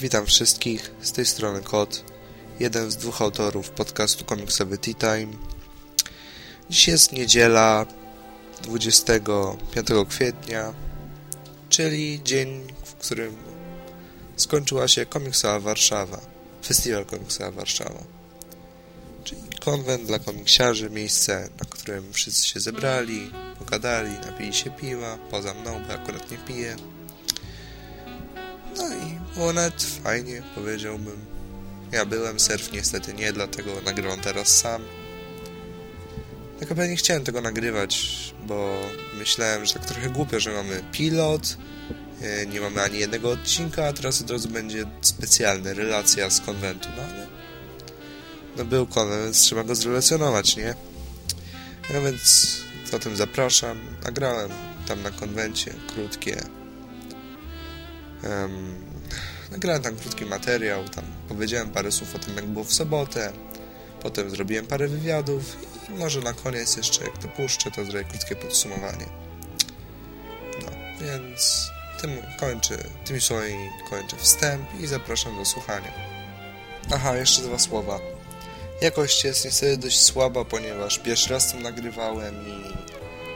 Witam wszystkich, z tej strony Kot, jeden z dwóch autorów podcastu komiksowy Tea Time. Dziś jest niedziela 25 kwietnia, czyli dzień, w którym skończyła się komiksowa Warszawa, festiwal komiksowa Warszawa. Czyli konwent dla komiksiarzy, miejsce, na którym wszyscy się zebrali, pogadali, napili się piwa, poza mną, bo akurat nie piję. No i nawet fajnie, powiedziałbym. Ja byłem, surf niestety nie, dlatego nagrywam teraz sam. Tak naprawdę nie chciałem tego nagrywać, bo myślałem, że tak trochę głupio, że mamy pilot, e, nie mamy ani jednego odcinka, a teraz od razu będzie specjalna relacja z konwentu, no ale no był konwent, więc trzeba go zrelacjonować, nie? No więc zatem zapraszam. Nagrałem tam na konwencie krótkie um, nagrałem tam krótki materiał, tam powiedziałem parę słów o tym, jak było w sobotę, potem zrobiłem parę wywiadów i może na koniec jeszcze, jak to puszczę, to zrobię krótkie podsumowanie. No, więc tym kończę, tymi słowami kończę wstęp i zapraszam do słuchania. Aha, jeszcze dwa słowa. Jakość jest niestety dość słaba, ponieważ pierwszy raz to nagrywałem i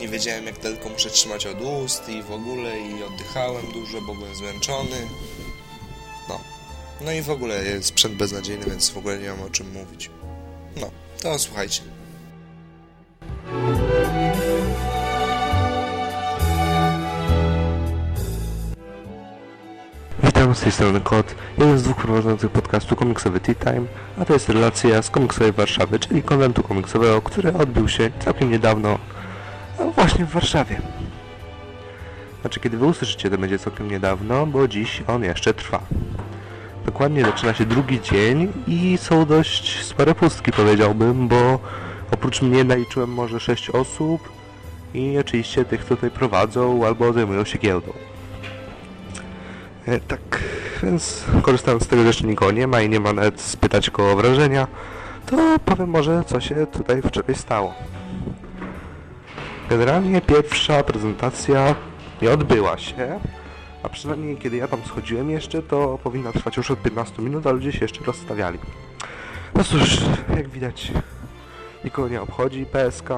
nie wiedziałem jak daleko muszę trzymać od ust i w ogóle i oddychałem dużo, bo byłem zmęczony. No. No i w ogóle jest sprzęt beznadziejny, więc w ogóle nie mam o czym mówić. No, to słuchajcie. Witam, z tej strony Kot, jeden z dwóch prowadzących podcastu komiksowy Tea Time, a to jest relacja z komiksowej Warszawy, czyli konwentu komiksowego, który odbył się całkiem niedawno no właśnie w Warszawie. Znaczy, kiedy wy usłyszycie, to będzie całkiem niedawno, bo dziś on jeszcze trwa. Dokładnie zaczyna się drugi dzień i są dość spore pustki, powiedziałbym, bo oprócz mnie naliczyłem może 6 osób i oczywiście tych, co tutaj prowadzą albo zajmują się giełdą. E, tak, więc korzystając z tego, że jeszcze nikogo nie ma i nie ma nawet spytać kogo o wrażenia, to powiem może, co się tutaj wczoraj stało. Generalnie pierwsza prezentacja nie odbyła się, a przynajmniej kiedy ja tam schodziłem jeszcze, to powinna trwać już od 15 minut, a ludzie się jeszcze rozstawiali. No cóż, jak widać, nikogo nie obchodzi PSK,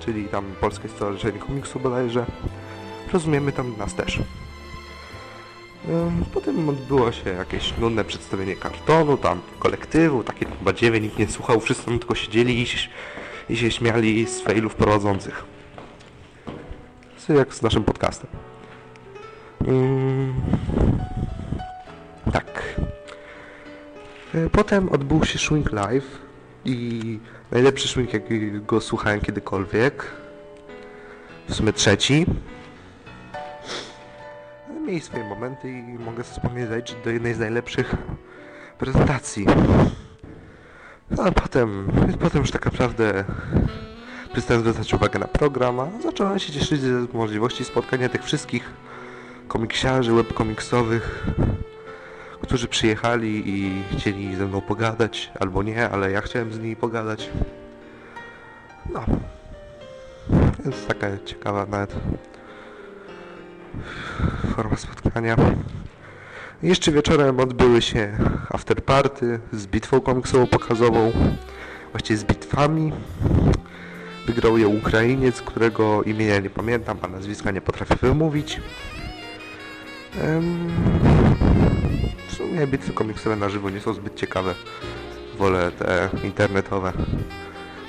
czyli tam Polskie Stowarzyszenie Komiksu bodajże. Rozumiemy tam nas też. Potem odbyło się jakieś nudne przedstawienie kartonu, tam kolektywu, takie badziewie, nikt nie słuchał, wszyscy tam tylko siedzieli i się, i się śmiali z failów prowadzących. Jak z naszym podcastem. Tak. E, Potem odbył się Swing Live i najlepszy swing jakiego słuchałem kiedykolwiek. W sumie trzeci. Mieli swoje momenty i mogę wspomnieć do jednej z najlepszych prezentacji. A potem, potem już tak naprawdę przestałem zwracać uwagę na program, a zacząłem się cieszyć z możliwości spotkania tych wszystkich komiksiarzy webkomiksowych, którzy przyjechali i chcieli ze mną pogadać, albo nie, ale ja chciałem z nimi pogadać. No. Więc taka ciekawa nawet forma spotkania. Jeszcze wieczorem odbyły się afterparty z bitwą komiksową pokazową, właściwie z bitwami. Wygrał je Ukrainiec, którego imienia nie pamiętam, a nazwiska nie potrafię wymówić. W sumie bitwy komiksowe na żywo nie są zbyt ciekawe. Wolę te internetowe.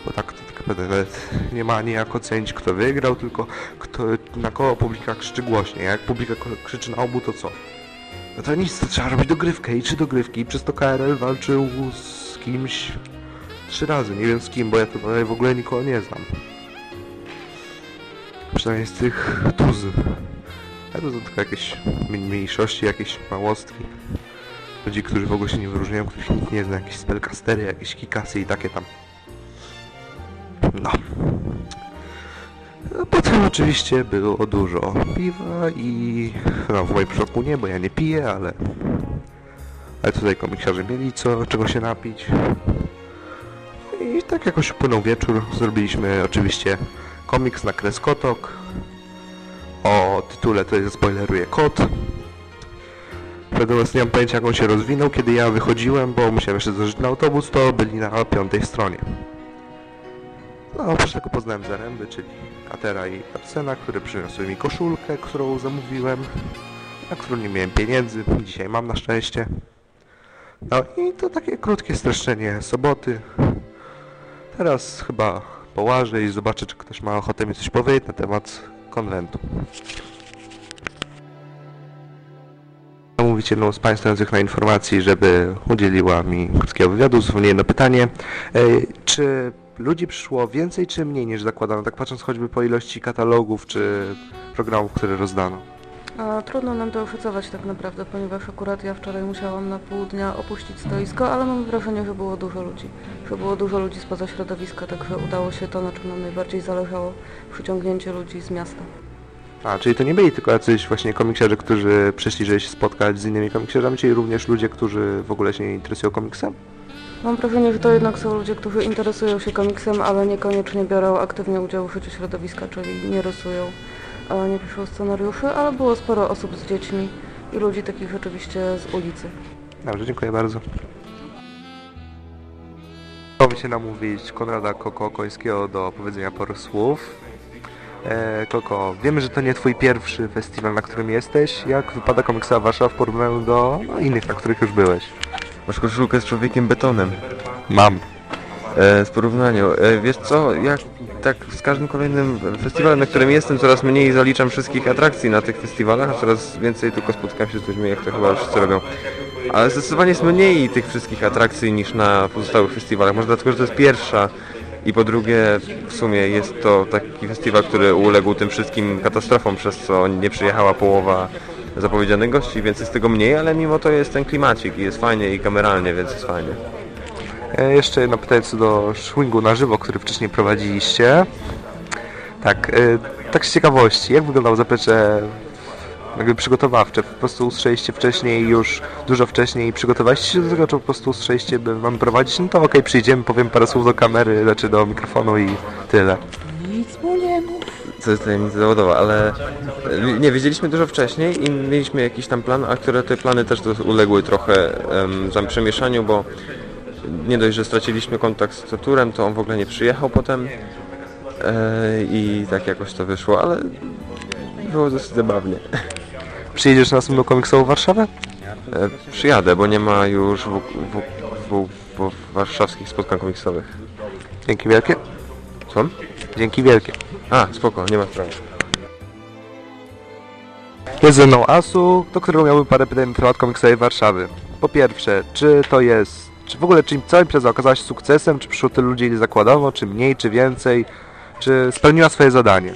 Bo tak to tak naprawdę nie ma ani jak ocenić kto wygrał, tylko kto, na kogo publika krzyczy głośniej. Jak publika krzyczy na obu, to co? No to nic, to trzeba robić dogrywkę i trzy dogrywki. Przez to KRL walczył z kimś trzy razy. Nie wiem z kim, bo ja tutaj w ogóle nikogo nie znam. Przynajmniej z tych tuz. A to są tylko jakieś mniej- mniejszości, jakieś małostki. Ludzi, którzy w ogóle się nie wyróżniają, których nikt nie zna, jakieś spellcastery, jakieś kikasy i takie tam. No. A Potem oczywiście było dużo piwa i... No w moim przypadku nie, bo ja nie piję, ale... Ale tutaj komiksiarze mieli co, czego się napić. I tak jakoś upłynął wieczór. Zrobiliśmy oczywiście komiks na kreskotok. O tytule to jest spoileruje kot. natomiast nie mam pojęcia jak on się rozwinął. Kiedy ja wychodziłem, bo musiałem jeszcze zdążyć na autobus, to byli na piątej stronie. No, oprócz tego poznałem Zaręby, czyli Katera i Arsena, które przyniosły mi koszulkę, którą zamówiłem, na którą nie miałem pieniędzy, dzisiaj mam na szczęście. No i to takie krótkie streszczenie soboty. Teraz chyba połażę i zobaczę, czy ktoś ma ochotę mi coś powiedzieć na temat konwentu. Mówić jedną z Państwa na informacji, żeby udzieliła mi krótkiego wywiadu. Zupełnie jedno pytanie. E, Czy ludzi przyszło więcej czy mniej niż zakładano? Tak patrząc choćby po ilości katalogów czy programów, które rozdano. A, trudno nam to oszacować tak naprawdę, ponieważ akurat ja wczoraj musiałam na pół dnia opuścić stoisko, ale mam wrażenie, że było dużo ludzi. Że było dużo ludzi spoza środowiska, także udało się to, na czym nam najbardziej zależało, przyciągnięcie ludzi z miasta. A, czyli to nie byli tylko jacyś właśnie komiksiarze, którzy przyszli, żeby się spotkać z innymi komiksiarzami, czyli również ludzie, którzy w ogóle się nie interesują komiksem? Mam wrażenie, że to jednak są ludzie, którzy interesują się komiksem, ale niekoniecznie biorą aktywnie udział w życiu środowiska, czyli nie rysują, nie piszą scenariuszy, ale było sporo osób z dziećmi i ludzi takich rzeczywiście z ulicy. Dobrze, dziękuję bardzo. Chciałbym się namówić Konrada Koko Końskiego do powiedzenia paru słów. E, Koko, wiemy, że to nie twój pierwszy festiwal, na którym jesteś. Jak wypada komiksa Warszawa w porównaniu do no, innych, na których już byłeś? Masz koszulkę z człowiekiem betonem. Mam. E, z porównaniu. E, wiesz co, ja tak z każdym kolejnym festiwalem, na którym jestem, coraz mniej zaliczam wszystkich atrakcji na tych festiwalach, a coraz więcej tylko spotykam się z ludźmi, jak to chyba wszyscy robią. Ale zdecydowanie jest mniej tych wszystkich atrakcji niż na pozostałych festiwalach. Może dlatego, że to jest pierwsza i po drugie w sumie jest to taki festiwal, który uległ tym wszystkim katastrofom, przez co nie przyjechała połowa zapowiedzianych gości, więc jest tego mniej, ale mimo to jest ten klimacik i jest fajnie i kameralnie, więc jest fajnie. E, jeszcze jedno pytanie co do swingu na żywo, który wcześniej prowadziliście. Tak, e, tak z ciekawości, jak wyglądało zaplecze jakby przygotowawcze? Po prostu ustrzeliście wcześniej już, dużo wcześniej i przygotowaliście się do tego, czy po prostu ustrzeliście, by wam prowadzić? No to okej, przyjdziemy, powiem parę słów do kamery, znaczy do mikrofonu i tyle. co jest tajemnica zawodowa, ale e, nie, wiedzieliśmy dużo wcześniej i mieliśmy jakiś tam plan, a które te plany też uległy trochę tam przemieszaniu, bo nie dość, że straciliśmy kontakt z Turem, to on w ogóle nie przyjechał potem e, i tak jakoś to wyszło, ale było dosyć zabawnie. Przyjedziesz na następną komiksową Warszawę? E, przyjadę, bo nie ma już w, w, w, w, warszawskich spotkań komiksowych. Dzięki wielkie. Co? Dzięki wielkie. A, spoko, nie ma sprawy. Jest ze mną Asu, do którego miałbym parę pytań na temat komiksowej Warszawy. Po pierwsze, czy to jest, czy w ogóle czy cała impreza okazała się sukcesem, czy przyszło tylu ludzi ile zakładano, czy mniej, czy więcej, czy spełniła swoje zadanie?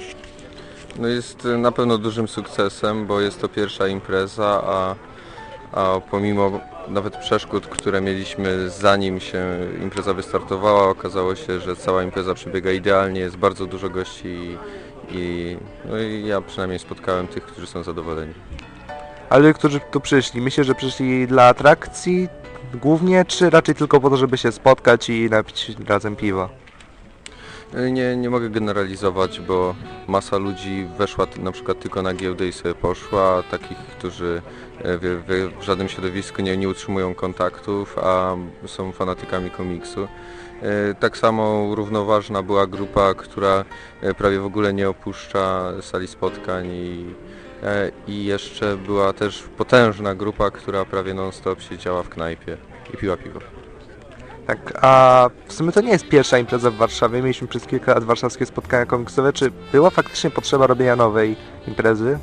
No jest y, na pewno dużym sukcesem, bo jest to pierwsza impreza, a, a pomimo nawet przeszkód, które mieliśmy zanim się impreza wystartowała, okazało się, że cała impreza przebiega idealnie, jest bardzo dużo gości i, i, no i ja przynajmniej spotkałem tych, którzy są zadowoleni. Ale którzy tu przyszli, myślę, że przyszli dla atrakcji głównie, czy raczej tylko po to, żeby się spotkać i napić razem piwa? Y, Nie, nie mogę generalizować, bo masa ludzi weszła na przykład tylko na giełdę i sobie poszła, takich, którzy e, w, w, w żadnym środowisku nie, nie utrzymują kontaktów, a są fanatykami komiksu. E, Tak samo równoważna była grupa, która e, prawie w ogóle nie opuszcza sali spotkań i, e, i jeszcze była też potężna grupa, która prawie non-stop siedziała w knajpie i piła piwo. Tak, a w sumie to nie jest pierwsza impreza w Warszawie, mieliśmy przez kilka lat warszawskie spotkania komiksowe, czy była faktycznie potrzeba robienia nowej imprezy?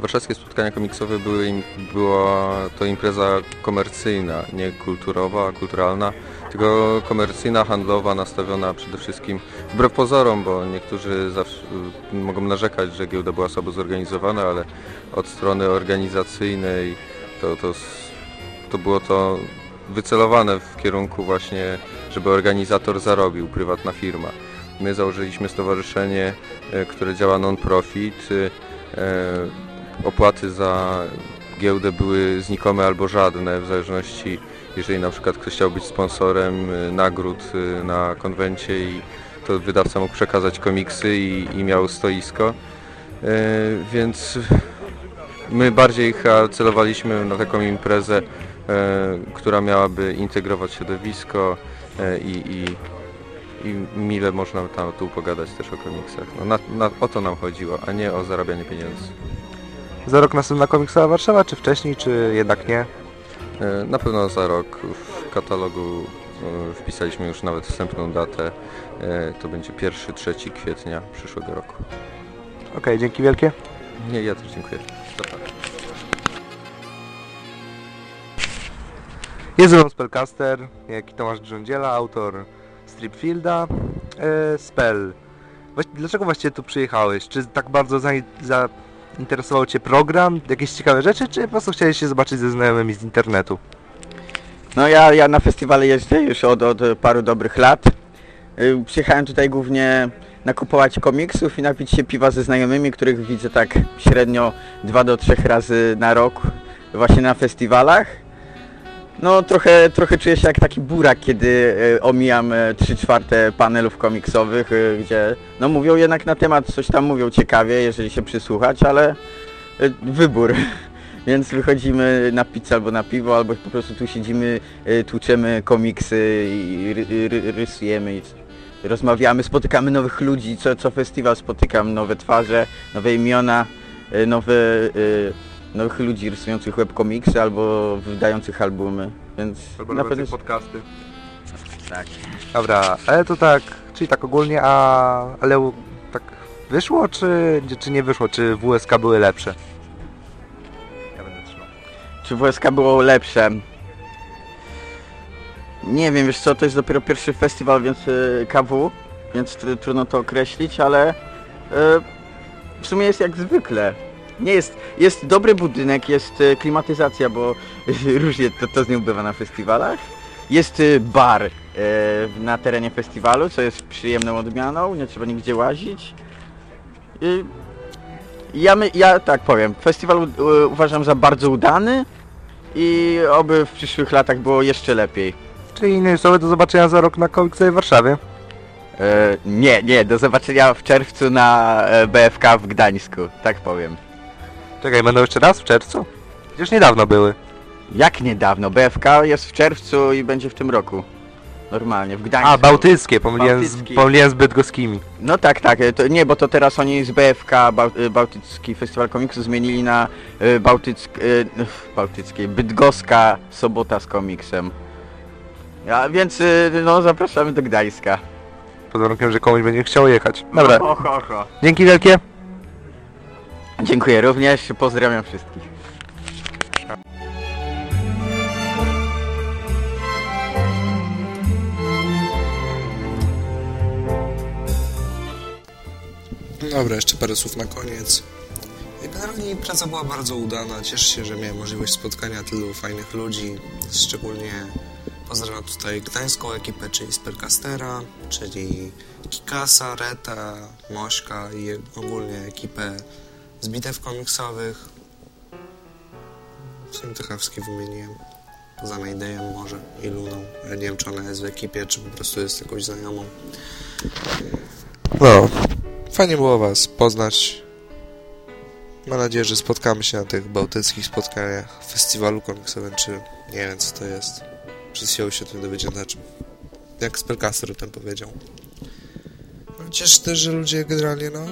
Warszawskie spotkania komiksowe były, była to impreza komercyjna, nie kulturowa, kulturalna, tylko komercyjna, handlowa, nastawiona przede wszystkim wbrew pozorom, bo niektórzy zawsze y, mogą narzekać, że giełda była słabo zorganizowana, ale od strony organizacyjnej to, to, to było to wycelowane w kierunku właśnie, żeby organizator zarobił, prywatna firma. My założyliśmy stowarzyszenie, e, które działa non-profit. e, Opłaty za giełdę były znikome albo żadne, w zależności, jeżeli na przykład ktoś chciał być sponsorem y, nagród y, na konwencie i to wydawca mógł przekazać komiksy i, i miał stoisko. E, Więc My bardziej celowaliśmy na taką imprezę, która miałaby integrować środowisko i, i, i mile można tam tu pogadać też o komiksach. No, na, na, o to nam chodziło, a nie o zarabianie pieniędzy. Za rok następna komiksowa Warszawa, czy wcześniej, czy jednak nie? E, Na pewno za rok w katalogu e, wpisaliśmy już nawet wstępną datę. E, To będzie 1-3 kwietnia przyszłego roku. Okej, dzięki wielkie. Nie, ja też dziękuję. Jest ze Spellcaster, jak i Tomasz Grządziela, autor Stripfielda. Spell. Właś- Dlaczego właściwie tu przyjechałeś? Czy tak bardzo za, zainteresował Cię program, jakieś ciekawe rzeczy, czy po prostu chciałeś się zobaczyć ze znajomymi z internetu? No ja, ja na festiwale jeżdżę już od, od paru dobrych lat. Y, Przyjechałem tutaj głównie nakupować komiksów i napić się piwa ze znajomymi, których widzę tak średnio 2 do 3 razy na rok właśnie na festiwalach. No trochę, trochę czuję się jak taki burak, kiedy y, omijam 3 czwarte panelów komiksowych, y, gdzie no mówią jednak na temat, coś tam mówią ciekawie, jeżeli się przysłuchać, ale wybór. Więc wychodzimy na pizzę albo na piwo, albo po prostu tu siedzimy, tłuczemy komiksy i ry, ry, rysujemy i rozmawiamy, spotykamy nowych ludzi, co, co festiwal spotykam nowe twarze, nowe imiona, nowe, y, nowych ludzi rysujących webkomiksy albo wydających albumy, więc na pewno... podcasty. Tak. Dobra, ale to tak, czyli tak ogólnie, a ale tak wyszło, czy, czy nie wyszło, czy WSK były lepsze? Ja będę trzymał. Czy WSK było lepsze? Nie wiem, wiesz co, to jest dopiero pierwszy festiwal, więc y, KW, więc tr- trudno to określić, ale y, w sumie jest jak zwykle. Nie jest, jest dobry budynek, jest y, klimatyzacja, bo różnie to, to z nią bywa na festiwalach. Jest y, bar y, na terenie festiwalu, co jest przyjemną odmianą, nie trzeba nigdzie łazić. Y, ja, my, ja tak powiem, festiwal u, uważam za bardzo udany i oby w przyszłych latach było jeszcze lepiej. Czyli innymi słowy, do zobaczenia za rok na komiksowej Warszawie. E, nie, nie, do zobaczenia w czerwcu na e, BFK w Gdańsku, tak powiem. Czekaj, będą jeszcze raz w czerwcu? Przecież niedawno były. Jak niedawno, BFK jest w czerwcu i będzie w tym roku. Normalnie, w Gdańsku. A, bałtyckie, pomyliłem, z, Bałtycki. pomyliłem z bydgoskimi. No tak, tak, to, nie, bo to teraz oni z BFK, Bał, e, Bałtycki Festiwal Komiksu zmienili na e, Bałtyck, e, Bałtyckie, Bydgoska Sobota z komiksem. Ja, więc e, no zapraszamy do Gdańska. Pod warunkiem, że komuś będzie chciał jechać. Dobra, Ho, ho, ho. dzięki wielkie. Dziękuję również, pozdrawiam wszystkich. Dobra, jeszcze parę słów na koniec. Generalnie impreza była bardzo udana. Cieszę się, że miałem możliwość spotkania tylu fajnych ludzi. Szczególnie pozdrawiam tutaj gdańską ekipę, czyli Spercastera, czyli Kikasa, Reta, Mośka i ogólnie ekipę z bitew komiksowych. W sumie wszystkich wymieniłem. Poza Maydejem może i Luną. Ja nie wiem, czy ona jest w ekipie, czy po prostu jest jakąś znajomą. No, Fajnie było Was poznać. Mam nadzieję, że spotkamy się na tych bałtyckich spotkaniach festiwalu komiksowym, czy nie wiem co to jest. Przez chwilę się tym dowiedzieć na czym. Jak Spellcaster o tym powiedział. No, cieszę też, że ludzie generalnie, no,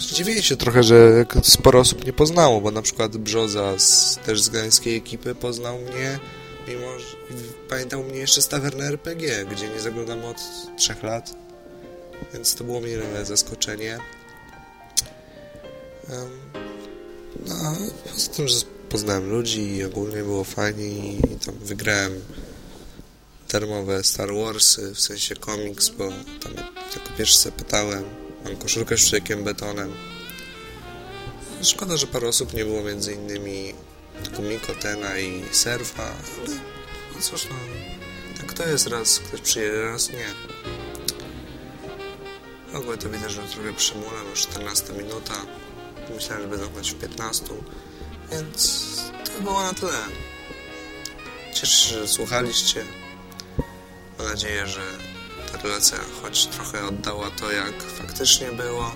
zdziwili się trochę, że sporo osób nie poznało, bo na przykład Brzoza z, też z gdańskiej ekipy poznał mnie, mimo że pamiętał mnie jeszcze z tawerny RPG, gdzie nie zaglądam od trzech lat więc to było mile zaskoczenie. No, a poza tym, że poznałem ludzi i ogólnie było fajnie i tam wygrałem termowe Star Warsy, w sensie komiks, bo tam jako pierwszy sobie pytałem, mam koszulkę z człowiekiem betonem. Szkoda, że parę osób nie było, między innymi Kumiko, Tena i Serfa, ale no cóż, no, tak to jest, raz ktoś przyjedzie, raz nie. W ogóle to widać, że trochę przymulam, już 14 minuta. Myślałem, że będę choć w 15, więc to było na tyle. Cieszę się, że słuchaliście. Mam nadzieję, że relacja choć trochę oddała to, jak faktycznie było.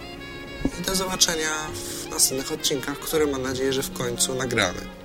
I do zobaczenia w następnych odcinkach, które mam nadzieję, że w końcu nagramy.